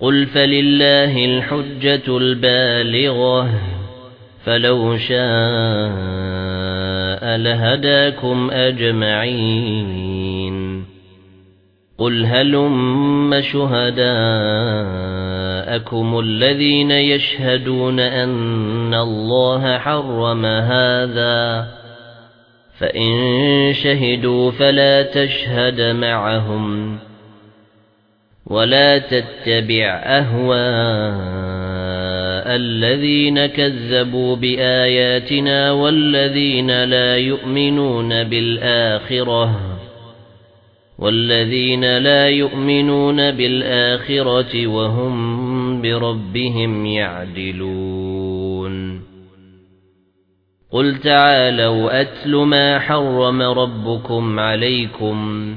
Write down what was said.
قُلْ فَلِلَّهِ الْحُجَّةُ الْبَالِغَةُ فَلَوْ شَاءَ لَهَدَاكُمْ أَجْمَعِينَ قُلْ هَلُمَّ شُهَدَاءَكُمُ الَّذِينَ يَشْهَدُونَ أَنَّ اللَّهَ حَرَّمَ هَذَا فَإِن شَهِدُوا فَلَا تَشْهَدْ مَعَهُمْ وَلَا تَتَّبِعْ أَهْوَاءَ الَّذِينَ كَذَّبُوا بِآيَاتِنَا وَالَّذِينَ لَا يُؤْمِنُونَ بِالْآخِرَةِ وَالَّذِينَ لَا يُؤْمِنُونَ بِالْآخِرَةِ وَهُمْ بِرَبِّهِمْ يَعْدِلُونَ. قُلْ تَعَالَوْا أَتْلُ مَا حَرَّمَ رَبُّكُمْ عَلَيْكُمْ